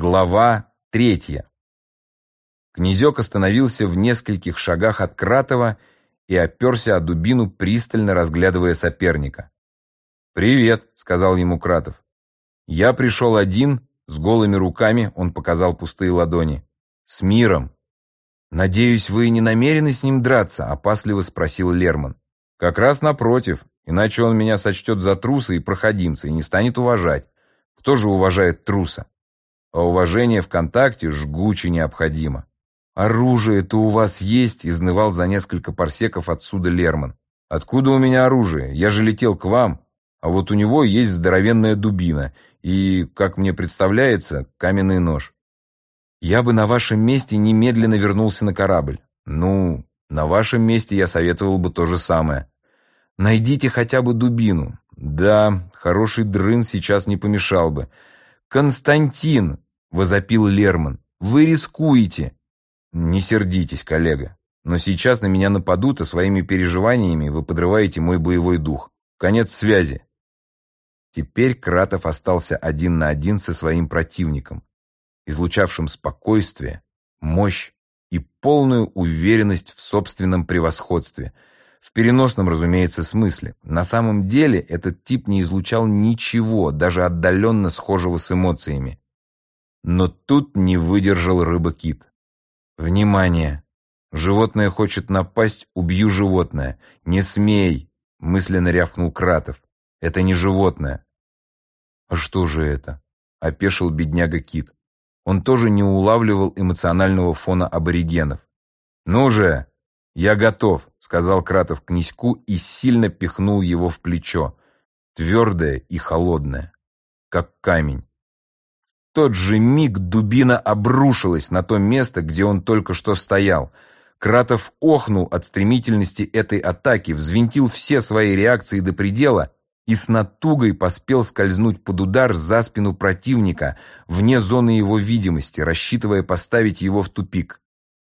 Глава третья. Князек остановился в нескольких шагах от Кратова и оперся о дубину, пристально разглядывая соперника. «Привет», — сказал ему Кратов. «Я пришел один, с голыми руками», — он показал пустые ладони. «С миром». «Надеюсь, вы не намерены с ним драться?» — опасливо спросил Лерман. «Как раз напротив, иначе он меня сочтет за труса и проходимца и не станет уважать. Кто же уважает труса? А уважение в контакте жгуче необходимо. «Оружие-то у вас есть», — изнывал за несколько парсеков отсюда Лерман. «Откуда у меня оружие? Я же летел к вам. А вот у него есть здоровенная дубина и, как мне представляется, каменный нож. Я бы на вашем месте немедленно вернулся на корабль. Ну, на вашем месте я советовал бы то же самое. Найдите хотя бы дубину. Да, хороший дрын сейчас не помешал бы. «Константин!» — возопил Лерман. «Вы рискуете!» «Не сердитесь, коллега, но сейчас на меня нападут, а своими переживаниями вы подрываете мой боевой дух. Конец связи!» Теперь Кратов остался один на один со своим противником, излучавшим спокойствие, мощь и полную уверенность в собственном превосходстве — в переносном, разумеется, смысле. На самом деле этот тип не излучал ничего, даже отдаленно схожего с эмоциями. Но тут не выдержал рыба-кит. «Внимание! Животное хочет напасть, убью животное! Не смей!» — мысленно рявкнул Кратов. «Это не животное!» «А что же это?» — опешил бедняга Кит. Он тоже не улавливал эмоционального фона аборигенов. «Ну же, «Я готов», — сказал Кратов князьку и сильно пихнул его в плечо, твердое и холодное, как камень. Тот же миг дубина обрушилась на то место, где он только что стоял. Кратов охнул от стремительности этой атаки, взвинтил все свои реакции до предела и с натугой поспел скользнуть под удар за спину противника, вне зоны его видимости, рассчитывая поставить его в тупик.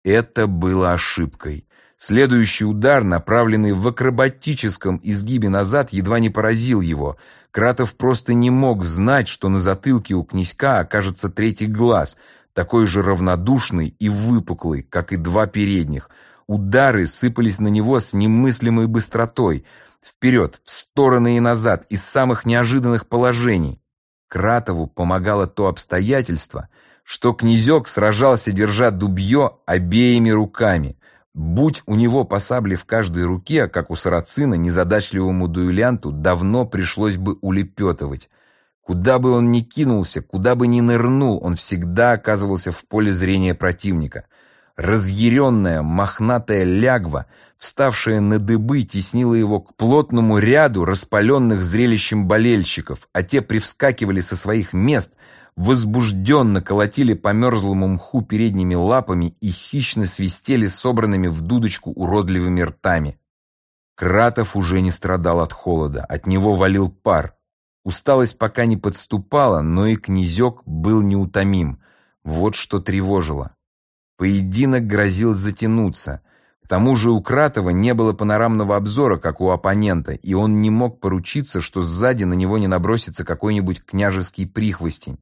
Это было ошибкой. Следующий удар, направленный в акробатическом изгибе назад, едва не поразил его. Кратов просто не мог знать, что на затылке у князька окажется третий глаз, такой же равнодушный и выпуклый, как и два передних. Удары сыпались на него с немыслимой быстротой. Вперед, в стороны и назад, из самых неожиданных положений. Кратову помогало то обстоятельство, что князек сражался, держа дубье обеими руками – Будь у него по в каждой руке, как у сарацина, незадачливому дуэлянту давно пришлось бы улепетывать. Куда бы он ни кинулся, куда бы ни нырнул, он всегда оказывался в поле зрения противника. Разъяренная, мохнатая лягва, вставшая на дыбы, теснила его к плотному ряду распаленных зрелищем болельщиков, а те привскакивали со своих мест, возбужденно колотили по мерзлому мху передними лапами и хищно свистели собранными в дудочку уродливыми ртами. Кратов уже не страдал от холода, от него валил пар. Усталость пока не подступала, но и князек был неутомим. Вот что тревожило. Поединок грозил затянуться. К тому же у Кратова не было панорамного обзора, как у оппонента, и он не мог поручиться, что сзади на него не набросится какой-нибудь княжеский прихвостень.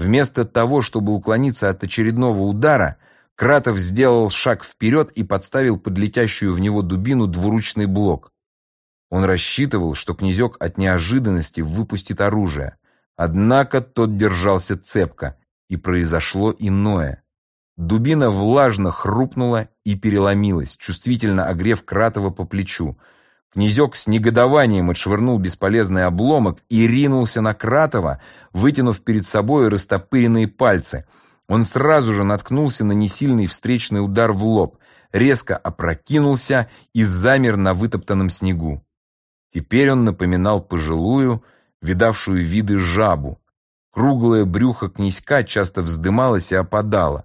Вместо того, чтобы уклониться от очередного удара, Кратов сделал шаг вперед и подставил под летящую в него дубину двуручный блок. Он рассчитывал, что князек от неожиданности выпустит оружие. Однако тот держался цепко, и произошло иное. Дубина влажно хрупнула и переломилась, чувствительно огрев Кратова по плечу – Князек с негодованием отшвырнул бесполезный обломок и ринулся на Кратова, вытянув перед собой растопыренные пальцы. Он сразу же наткнулся на несильный встречный удар в лоб, резко опрокинулся и замер на вытоптанном снегу. Теперь он напоминал пожилую, видавшую виды жабу. Круглое брюхо князька часто вздымалось и опадало.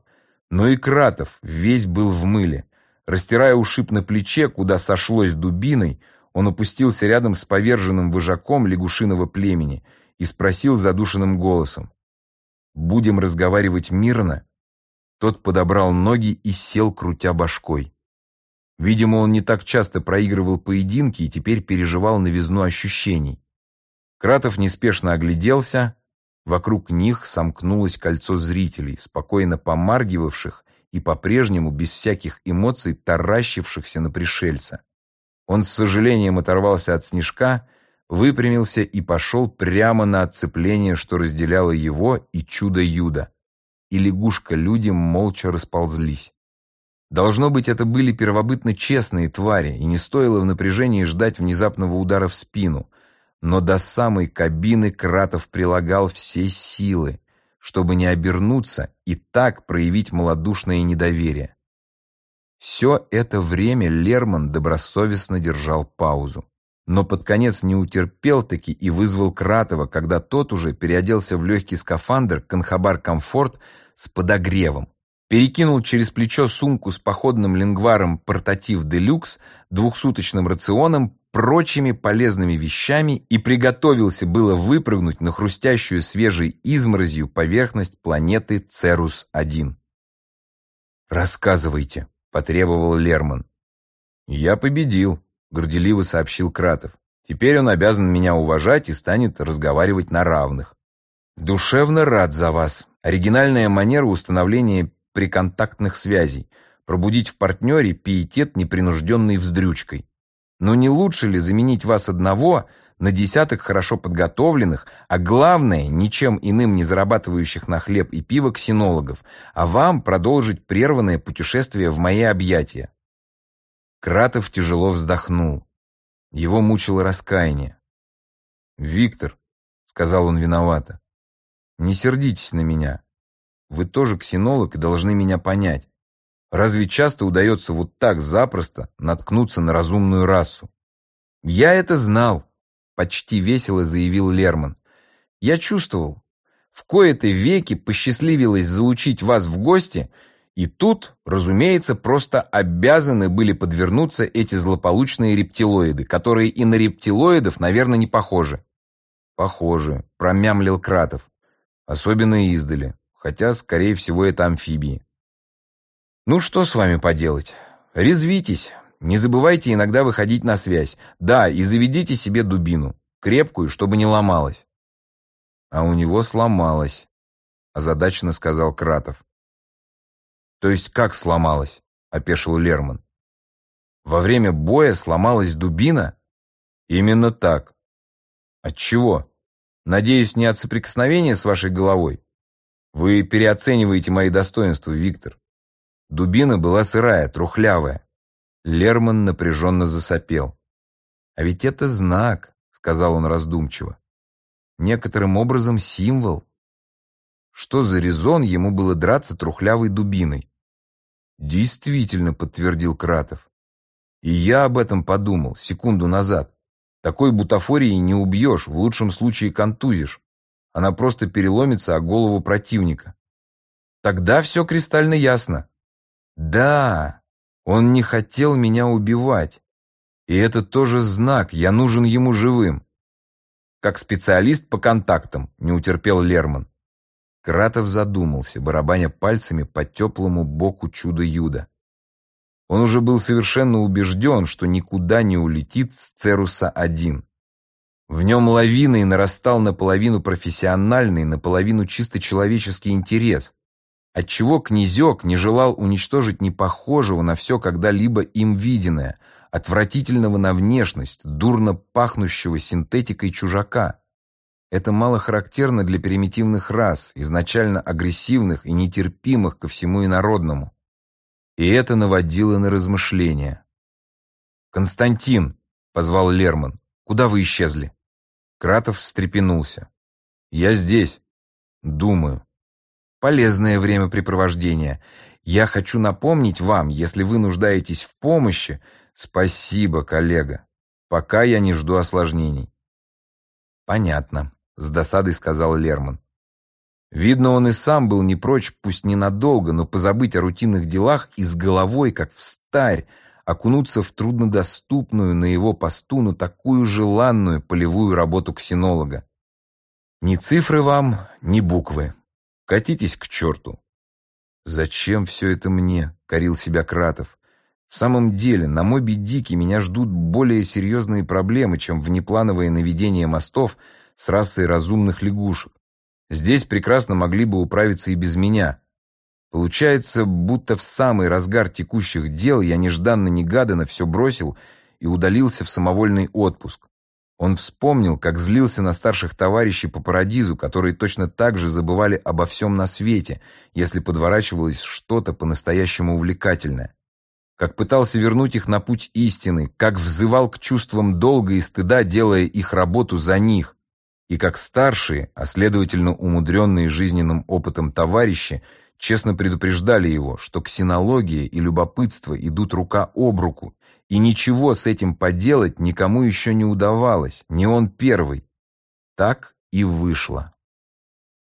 Но и Кратов весь был в мыле. Растирая ушиб на плече, куда сошлось дубиной, он опустился рядом с поверженным вожаком лягушиного племени и спросил задушенным голосом. «Будем разговаривать мирно?» Тот подобрал ноги и сел, крутя башкой. Видимо, он не так часто проигрывал поединки и теперь переживал новизну ощущений. Кратов неспешно огляделся, Вокруг них сомкнулось кольцо зрителей, спокойно помаргивавших и по-прежнему без всяких эмоций таращившихся на пришельца. Он с сожалением оторвался от снежка, выпрямился и пошел прямо на отцепление, что разделяло его и чудо-юдо. И лягушка-люди молча расползлись. Должно быть, это были первобытно честные твари, и не стоило в напряжении ждать внезапного удара в спину. Но до самой кабины Кратов прилагал все силы, чтобы не обернуться и так проявить малодушное недоверие. Все это время Лерман добросовестно держал паузу. Но под конец не утерпел таки и вызвал Кратова, когда тот уже переоделся в легкий скафандр Конхабар Комфорт с подогревом перекинул через плечо сумку с походным лингваром «Портатив Делюкс», двухсуточным рационом, прочими полезными вещами и приготовился было выпрыгнуть на хрустящую свежей изморозью поверхность планеты Церус-1. «Рассказывайте», — потребовал Лерман. «Я победил», — горделиво сообщил Кратов. «Теперь он обязан меня уважать и станет разговаривать на равных». «Душевно рад за вас. Оригинальная манера установления приконтактных связей, пробудить в партнере пиетет непринужденной вздрючкой. Но не лучше ли заменить вас одного на десяток хорошо подготовленных, а главное, ничем иным не зарабатывающих на хлеб и пиво ксенологов, а вам продолжить прерванное путешествие в мои объятия? Кратов тяжело вздохнул. Его мучило раскаяние. «Виктор», — сказал он виновато, — «не сердитесь на меня. Вы тоже ксенолог и должны меня понять. Разве часто удается вот так запросто наткнуться на разумную расу? Я это знал, почти весело заявил Лерман. Я чувствовал. В кои-то веки посчастливилось залучить вас в гости, и тут, разумеется, просто обязаны были подвернуться эти злополучные рептилоиды, которые и на рептилоидов, наверное, не похожи. Похожи, промямлил Кратов. Особенно издали хотя, скорее всего, это амфибии. Ну что с вами поделать? Резвитесь. Не забывайте иногда выходить на связь. Да, и заведите себе дубину. Крепкую, чтобы не ломалась. А у него сломалась, озадаченно сказал Кратов. То есть как сломалась? Опешил Лерман. Во время боя сломалась дубина? Именно так. От чего? Надеюсь, не от соприкосновения с вашей головой? Вы переоцениваете мои достоинства, Виктор. Дубина была сырая, трухлявая. Лерман напряженно засопел. А ведь это знак, сказал он раздумчиво. Некоторым образом символ. Что за резон ему было драться трухлявой дубиной? Действительно, подтвердил Кратов. И я об этом подумал секунду назад. Такой бутафорией не убьешь, в лучшем случае контузишь. Она просто переломится о голову противника. Тогда все кристально ясно. Да, он не хотел меня убивать. И это тоже знак, я нужен ему живым. Как специалист по контактам, не утерпел Лерман. Кратов задумался, барабаня пальцами по теплому боку чуда-юда. Он уже был совершенно убежден, что никуда не улетит с Церуса-1. В нем лавиной нарастал наполовину профессиональный, наполовину чисто человеческий интерес, отчего князек не желал уничтожить непохожего на все когда-либо им виденное, отвратительного на внешность, дурно пахнущего синтетикой чужака. Это мало характерно для примитивных рас, изначально агрессивных и нетерпимых ко всему инородному. И это наводило на размышления. «Константин!» — позвал Лерман. «Куда вы исчезли?» Кратов встрепенулся. «Я здесь. Думаю. Полезное времяпрепровождение. Я хочу напомнить вам, если вы нуждаетесь в помощи, спасибо, коллега. Пока я не жду осложнений». «Понятно», — с досадой сказал Лерман. Видно, он и сам был не прочь, пусть ненадолго, но позабыть о рутинных делах и с головой, как в старь, окунуться в труднодоступную на его посту, но такую желанную полевую работу ксенолога. Ни цифры вам, ни буквы. Катитесь к черту. «Зачем все это мне?» — корил себя Кратов. «В самом деле, на Моби Дике меня ждут более серьезные проблемы, чем внеплановое наведение мостов с расой разумных лягушек. Здесь прекрасно могли бы управиться и без меня. Получается, будто в самый разгар текущих дел я нежданно-негаданно все бросил и удалился в самовольный отпуск. Он вспомнил, как злился на старших товарищей по парадизу, которые точно так же забывали обо всем на свете, если подворачивалось что-то по-настоящему увлекательное. Как пытался вернуть их на путь истины, как взывал к чувствам долга и стыда, делая их работу за них, и как старшие, а следовательно умудренные жизненным опытом товарищи, честно предупреждали его, что ксенология и любопытство идут рука об руку, и ничего с этим поделать никому еще не удавалось, не он первый. Так и вышло.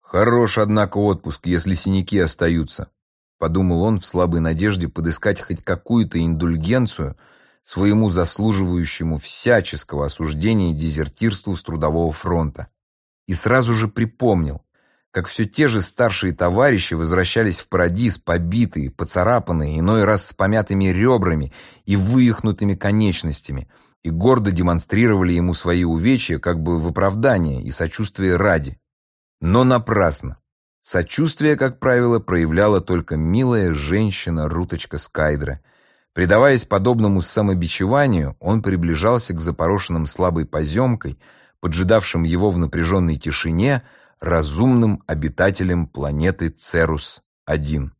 Хорош, однако, отпуск, если синяки остаются, подумал он в слабой надежде подыскать хоть какую-то индульгенцию своему заслуживающему всяческого осуждения дезертирству с трудового фронта. И сразу же припомнил, как все те же старшие товарищи возвращались в Парадис побитые, поцарапанные, иной раз с помятыми ребрами и вывихнутыми конечностями, и гордо демонстрировали ему свои увечья как бы в оправдание и сочувствие ради. Но напрасно. Сочувствие, как правило, проявляла только милая женщина Руточка Скайдра. Предаваясь подобному самобичеванию, он приближался к запорошенным слабой поземкой, поджидавшим его в напряженной тишине, разумным обитателем планеты Церус-1.